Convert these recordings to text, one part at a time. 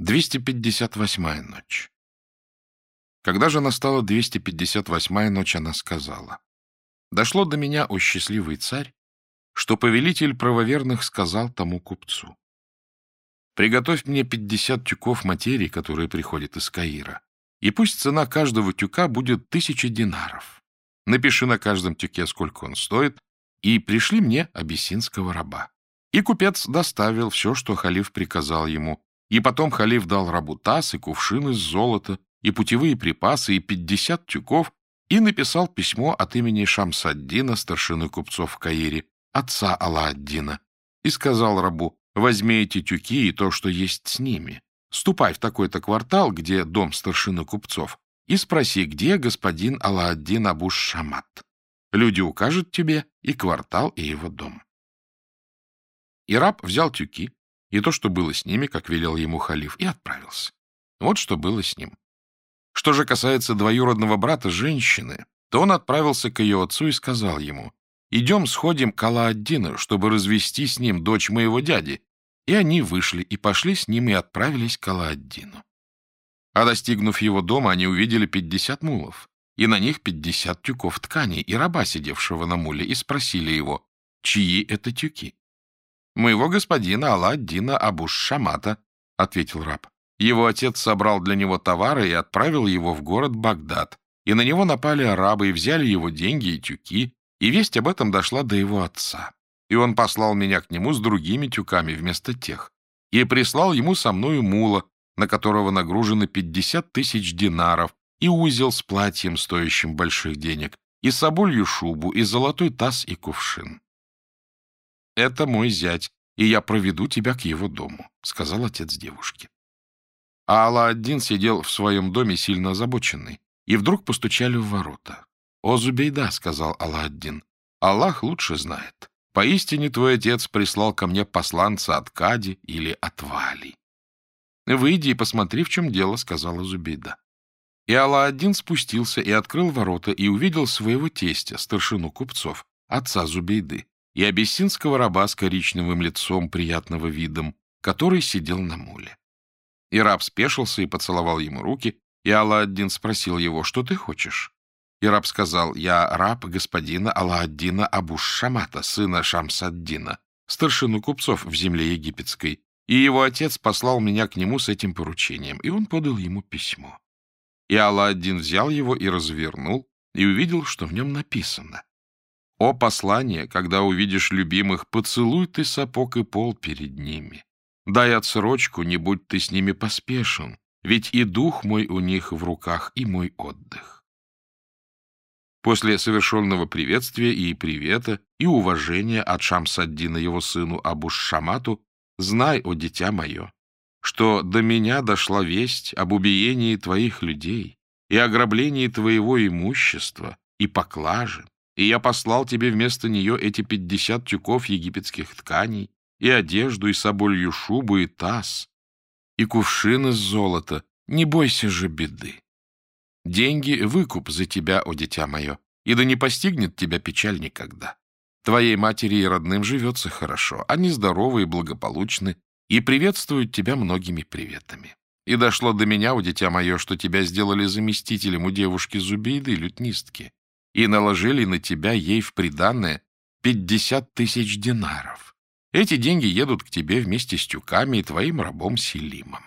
258-я ночь. Когда же настала 258-я ночь, она сказала, «Дошло до меня, о счастливый царь, что повелитель правоверных сказал тому купцу, «Приготовь мне 50 тюков материи, которые приходят из Каира, и пусть цена каждого тюка будет тысяча динаров. Напиши на каждом тюке, сколько он стоит, и пришли мне абиссинского раба». И купец доставил все, что халиф приказал ему, и потом халиф дал рабу таз и кувшин из золота, и путевые припасы, и пятьдесят тюков, и написал письмо от имени Шамсаддина, старшины купцов в Каире, отца Алла-ад-Дина, и сказал рабу, возьми эти тюки и то, что есть с ними. Ступай в такой-то квартал, где дом старшины купцов, и спроси, где господин Алла-ад-Дин Абуш-Шамат. Люди укажут тебе и квартал, и его дом. И раб взял тюки, и то, что было с ними, как велел ему халиф, и отправился. Вот что было с ним. Что же касается двоюродного брата женщины, то он отправился к ее отцу и сказал ему, «Идем сходим к Алла-Аддину, чтобы развести с ним дочь моего дяди». И они вышли и пошли с ним и отправились к Алла-Аддину. А достигнув его дома, они увидели пятьдесят мулов, и на них пятьдесят тюков ткани, и раба, сидевшего на муле, и спросили его, чьи это тюки. «Моего господина Алла-Дина Абуш-Шамата», — ответил раб. Его отец собрал для него товары и отправил его в город Багдад, и на него напали арабы и взяли его деньги и тюки, и весть об этом дошла до его отца. И он послал меня к нему с другими тюками вместо тех, и прислал ему со мною мула, на которого нагружено пятьдесят тысяч динаров, и узел с платьем, стоящим больших денег, и соболью шубу, и золотой таз и кувшин. «Это мой зять, и я проведу тебя к его дому», — сказал отец девушки. А Алла-один сидел в своем доме сильно озабоченный, и вдруг постучали в ворота. «О, Зубейда», — сказал Алла-один, — «Аллах лучше знает. Поистине твой отец прислал ко мне посланца от Кади или от Вали». «Выйди и посмотри, в чем дело», — сказала Зубейда. И Алла-один спустился и открыл ворота и увидел своего тестя, старшину купцов, отца Зубейды и абиссинского раба с коричневым лицом приятного видом, который сидел на муле. И раб спешился и поцеловал ему руки, и Алла-Аддин спросил его, что ты хочешь? И раб сказал, я раб господина Алла-Аддина Абуш-Шамата, сына Шамсаддина, старшину купцов в земле египетской, и его отец послал меня к нему с этим поручением, и он подал ему письмо. И Алла-Аддин взял его и развернул, и увидел, что в нем написано. О послание, когда увидишь любимых, поцелуй ты сапог и пол перед ними. Дай отсрочку, не будь ты с ними поспешен, ведь и дух мой у них в руках, и мой отдых. После совершенного приветствия и привета, и уважения от Шамсаддина его сыну Абуш-Шамату, знай, о дитя мое, что до меня дошла весть об убиении твоих людей и ограблении твоего имущества и поклаже, и я послал тебе вместо нее эти пятьдесят тюков египетских тканей, и одежду, и соболью шубу, и таз, и кувшин из золота. Не бойся же беды. Деньги — выкуп за тебя, о дитя мое, и да не постигнет тебя печаль никогда. Твоей матери и родным живется хорошо, они здоровы и благополучны, и приветствуют тебя многими приветами. И дошло до меня, о дитя мое, что тебя сделали заместителем у девушки Зубейды, лютнистки и наложили на тебя ей в приданное пятьдесят тысяч динаров. Эти деньги едут к тебе вместе с тюками и твоим рабом Селимом.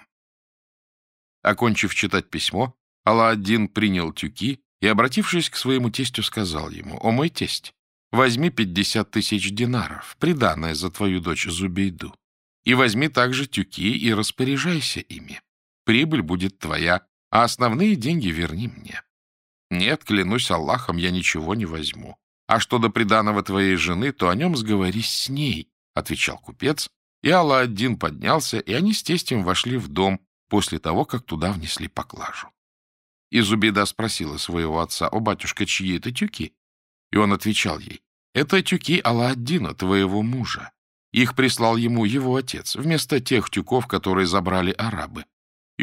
Окончив читать письмо, Алла-один принял тюки и, обратившись к своему тестю, сказал ему, «О, мой тесть, возьми пятьдесят тысяч динаров, приданное за твою дочь Зубейду, и возьми также тюки и распоряжайся ими. Прибыль будет твоя, а основные деньги верни мне. Нет, клянусь Аллахом, я ничего не возьму. А что до приданого твоей жены, то о нем сговорись с ней, — отвечал купец. И Алла-один поднялся, и они с тестем вошли в дом после того, как туда внесли поклажу. И Зубейда спросила своего отца, «О, батюшка, чьи это тюки?» И он отвечал ей, «Это тюки Алла-Аддина, твоего мужа. Их прислал ему его отец, вместо тех тюков, которые забрали арабы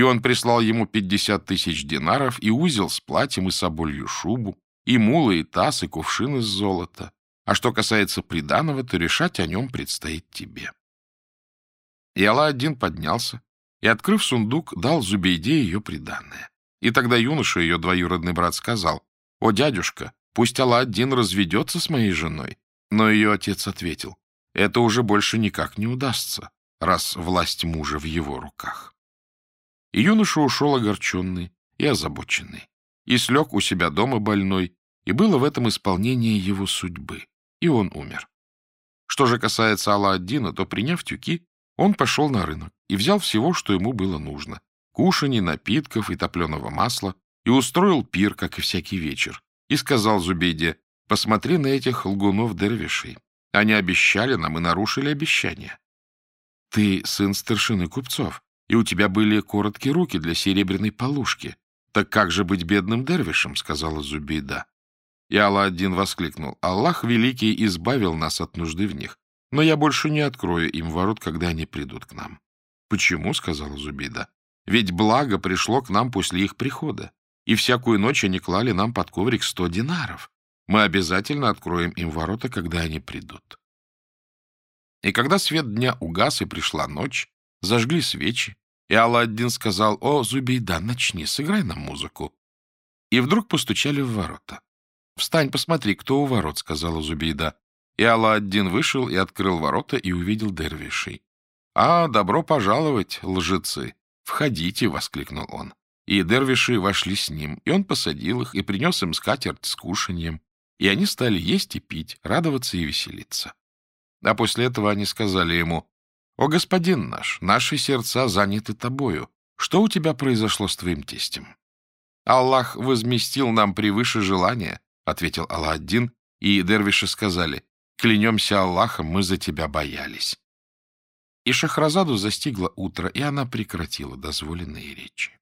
и он прислал ему пятьдесят тысяч динаров и узел с платьем и соболью шубу, и мулы, и таз, и кувшин из золота. А что касается приданого, то решать о нем предстоит тебе. И Алла-один поднялся и, открыв сундук, дал Зубейде ее приданное. И тогда юноша, ее двоюродный брат, сказал, «О, дядюшка, пусть Алла-один разведется с моей женой». Но ее отец ответил, «Это уже больше никак не удастся, раз власть мужа в его руках». И юноша ушел огорченный и озабоченный, и слег у себя дома больной, и было в этом исполнение его судьбы, и он умер. Что же касается Алла-Аддина, то, приняв тюки, он пошел на рынок и взял всего, что ему было нужно — кушаний, напитков и топленого масла, и устроил пир, как и всякий вечер, и сказал Зубейде, «Посмотри на этих лгунов-дервишей. Они обещали нам и нарушили обещание. Ты сын старшины купцов, и у тебя были короткие руки для серебряной полушки. Так как же быть бедным дервишем?» — сказала Зубейда. И Алла-один воскликнул, «Аллах Великий избавил нас от нужды в них, но я больше не открою им ворот, когда они придут к нам». «Почему?» — сказала Зубейда. «Ведь благо пришло к нам после их прихода, и всякую ночь они клали нам под коврик сто динаров. Мы обязательно откроем им ворота, когда они придут». И когда свет дня угас и пришла ночь, зажгли свечи, и Алла-один сказал, «О, Зубейда, начни, сыграй нам музыку». И вдруг постучали в ворота. «Встань, посмотри, кто у ворот», — сказала Зубейда. И Алла-один вышел и открыл ворота и увидел дервишей. «А, добро пожаловать, лжецы! Входите!» — воскликнул он. И дервиши вошли с ним, и он посадил их и принес им скатерть с кушаньем. И они стали есть и пить, радоваться и веселиться. А после этого они сказали ему, «О, господин наш, наши сердца заняты тобою. Что у тебя произошло с твоим тестем?» «Аллах возместил нам превыше желания», — ответил Алладдин, и дервиши сказали, «Клянемся Аллахом, мы за тебя боялись». И Шахразаду застигло утро, и она прекратила дозволенные речи.